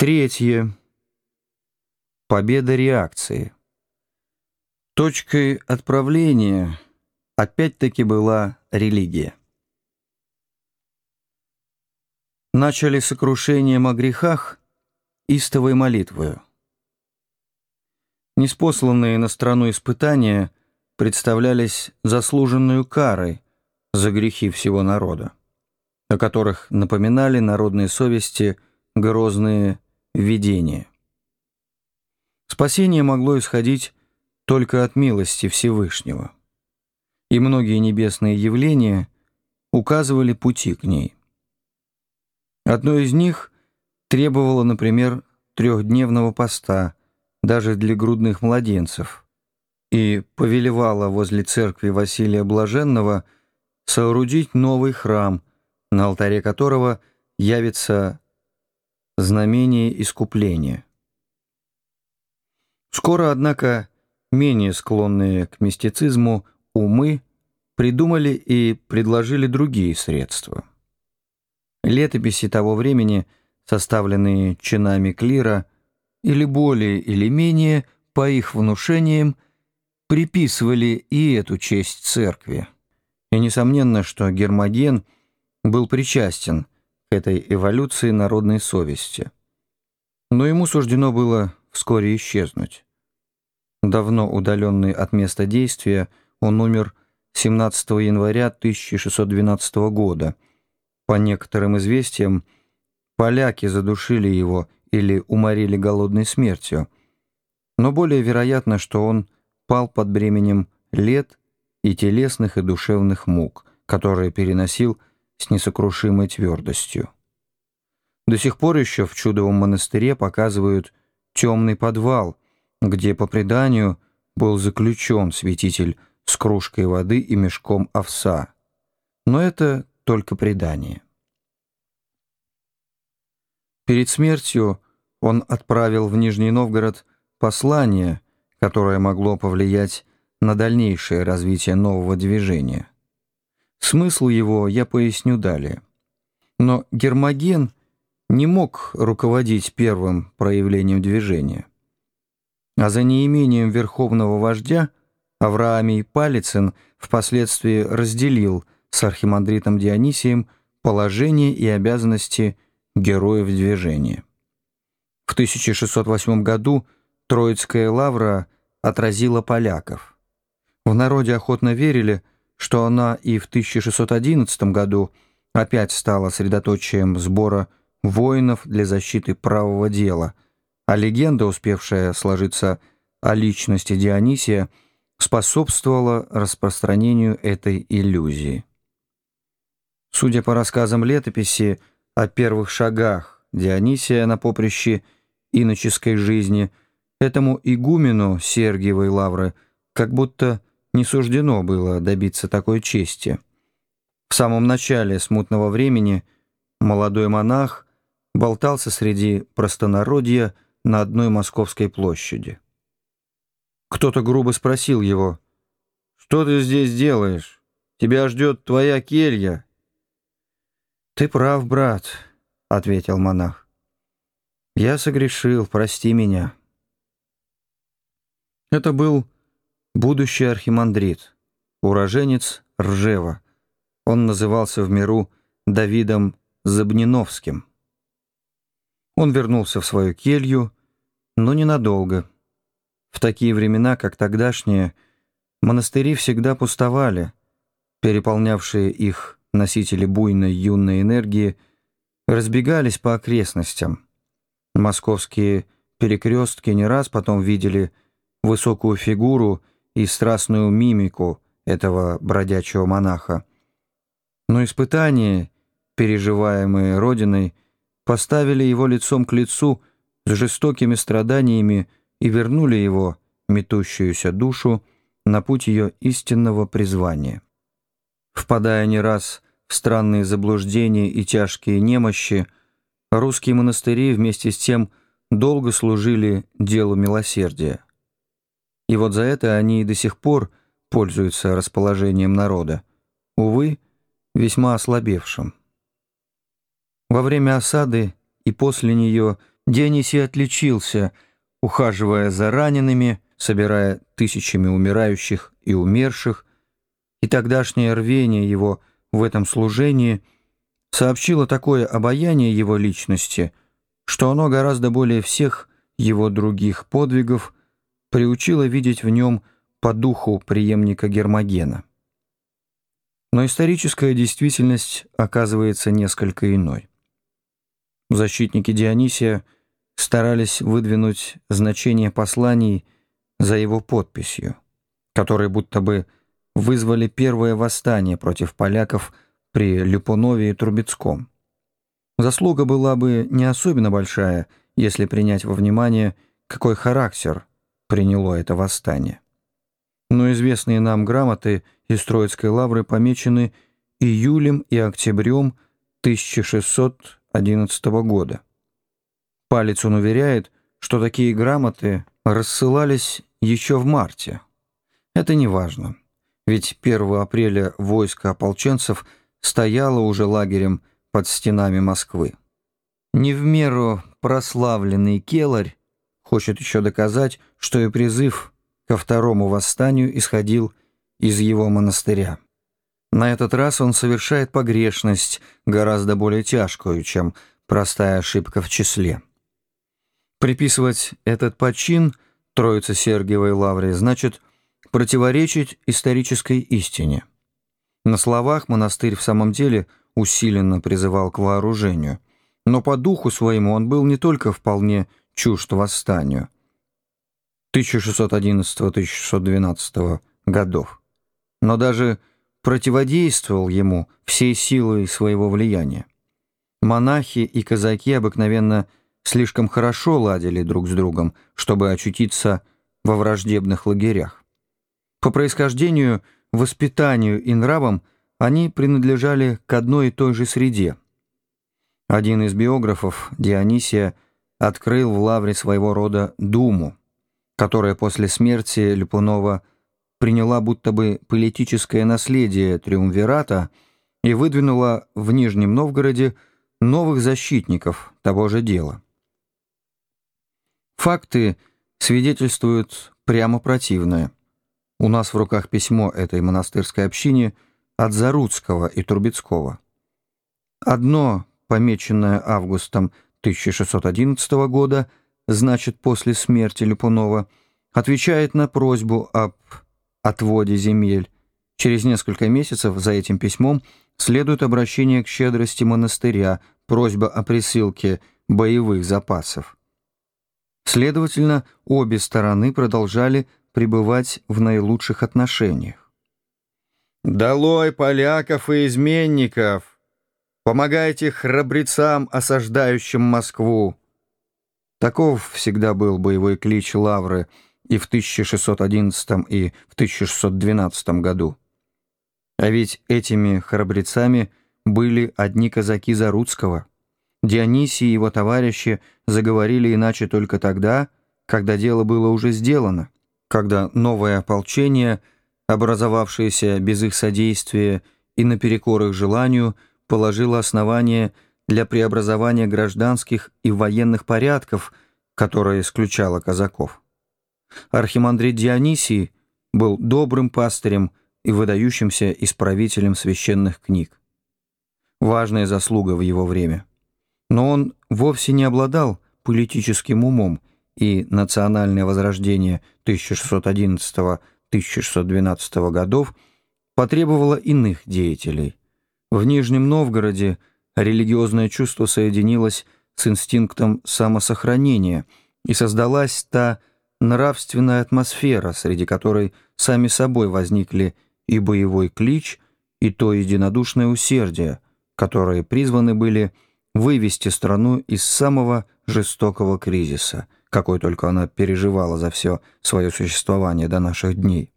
Третье. Победа реакции. Точкой отправления опять-таки была религия. Начали сокрушением о грехах истовой молитвою. Неспосланные на страну испытания представлялись заслуженную карой за грехи всего народа, о которых напоминали народные совести грозные видения. Спасение могло исходить только от милости Всевышнего, и многие небесные явления указывали пути к ней. Одно из них требовало, например, трехдневного поста, даже для грудных младенцев, и повелевало возле церкви Василия Блаженного соорудить новый храм, на алтаре которого явится знамение искупления. Скоро, однако, менее склонные к мистицизму умы придумали и предложили другие средства. Летописи того времени, составленные чинами клира, или более или менее, по их внушениям, приписывали и эту честь церкви. И несомненно, что Гермоген был причастен этой эволюции народной совести. Но ему суждено было вскоре исчезнуть. Давно удаленный от места действия, он умер 17 января 1612 года – по некоторым известиям, поляки задушили его или уморили голодной смертью, но более вероятно, что он пал под бременем лет и телесных и душевных мук, которые переносил с несокрушимой твердостью. До сих пор еще в чудовом монастыре показывают темный подвал, где, по преданию, был заключен святитель с кружкой воды и мешком овса. Но это только предание. Перед смертью он отправил в Нижний Новгород послание, которое могло повлиять на дальнейшее развитие нового движения. Смысл его я поясню далее. Но Гермоген не мог руководить первым проявлением движения. А за неимением верховного вождя Авраамий Палицын впоследствии разделил – с архимандритом Дионисием положение и обязанности героев движения. В 1608 году Троицкая лавра отразила поляков. В народе охотно верили, что она и в 1611 году опять стала средоточием сбора воинов для защиты правого дела, а легенда, успевшая сложиться о личности Дионисия, способствовала распространению этой иллюзии. Судя по рассказам летописи о первых шагах Дионисия на поприще иноческой жизни, этому игумену Сергиевой лавры как будто не суждено было добиться такой чести. В самом начале смутного времени молодой монах болтался среди простонародья на одной московской площади. Кто-то грубо спросил его, «Что ты здесь делаешь? Тебя ждет твоя келья, «Ты прав, брат», — ответил монах. «Я согрешил, прости меня». Это был будущий архимандрит, уроженец Ржева. Он назывался в миру Давидом Забниновским. Он вернулся в свою келью, но ненадолго. В такие времена, как тогдашние, монастыри всегда пустовали, переполнявшие их носители буйной юной энергии, разбегались по окрестностям. Московские перекрестки не раз потом видели высокую фигуру и страстную мимику этого бродячего монаха. Но испытания, переживаемые Родиной, поставили его лицом к лицу с жестокими страданиями и вернули его, метущуюся душу, на путь ее истинного призвания. Впадая не раз в странные заблуждения и тяжкие немощи, русские монастыри вместе с тем долго служили делу милосердия. И вот за это они и до сих пор пользуются расположением народа, увы, весьма ослабевшим. Во время осады и после нее Дионисий отличился, ухаживая за ранеными, собирая тысячами умирающих и умерших, и тогдашнее рвение его в этом служении сообщило такое обаяние его личности, что оно гораздо более всех его других подвигов приучило видеть в нем по духу преемника Гермогена. Но историческая действительность оказывается несколько иной. Защитники Дионисия старались выдвинуть значение посланий за его подписью, которые будто бы вызвали первое восстание против поляков при Люпонове и Трубецком. Заслуга была бы не особенно большая, если принять во внимание, какой характер приняло это восстание. Но известные нам грамоты из Троицкой лавры помечены июлем и октябрем 1611 года. Палец он уверяет, что такие грамоты рассылались еще в марте. Это не важно, ведь 1 апреля войско ополченцев стояло уже лагерем под стенами Москвы. Не в меру прославленный Келарь хочет еще доказать, что и призыв ко второму восстанию исходил из его монастыря. На этот раз он совершает погрешность, гораздо более тяжкую, чем простая ошибка в числе. Приписывать этот почин Троице Сергиевой Лавре значит противоречить исторической истине. На словах монастырь в самом деле усиленно призывал к вооружению, но по духу своему он был не только вполне чужд восстанию 1611-1612 годов, но даже противодействовал ему всей силой своего влияния. Монахи и казаки обыкновенно – слишком хорошо ладили друг с другом, чтобы очутиться во враждебных лагерях. По происхождению, воспитанию и нравам они принадлежали к одной и той же среде. Один из биографов, Дионисия, открыл в лавре своего рода думу, которая после смерти Люпунова приняла будто бы политическое наследие триумвирата и выдвинула в Нижнем Новгороде новых защитников того же дела. Факты свидетельствуют прямо противное. У нас в руках письмо этой монастырской общине от Заруцкого и Турбецкого. Одно, помеченное августом 1611 года, значит после смерти Люпунова, отвечает на просьбу об отводе земель. Через несколько месяцев за этим письмом следует обращение к щедрости монастыря, просьба о присылке боевых запасов. Следовательно, обе стороны продолжали пребывать в наилучших отношениях. «Долой поляков и изменников! Помогайте храбрецам, осаждающим Москву!» Таков всегда был боевой клич Лавры и в 1611 и в 1612 году. А ведь этими храбрецами были одни казаки Заруцкого. Дионисий и его товарищи заговорили иначе только тогда, когда дело было уже сделано, когда новое ополчение, образовавшееся без их содействия и наперекор их желанию, положило основание для преобразования гражданских и военных порядков, которое исключало казаков. Архимандрит Дионисий был добрым пастырем и выдающимся исправителем священных книг. Важная заслуга в его время – но он вовсе не обладал политическим умом, и национальное возрождение 1611-1612 годов потребовало иных деятелей. В Нижнем Новгороде религиозное чувство соединилось с инстинктом самосохранения, и создалась та нравственная атмосфера, среди которой сами собой возникли и боевой клич, и то единодушное усердие, которые призваны были – вывести страну из самого жестокого кризиса, какой только она переживала за все свое существование до наших дней.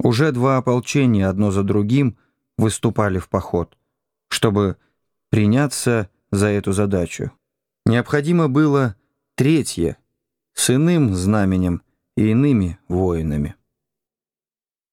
Уже два ополчения одно за другим выступали в поход, чтобы приняться за эту задачу. Необходимо было третье, с иным знаменем и иными воинами.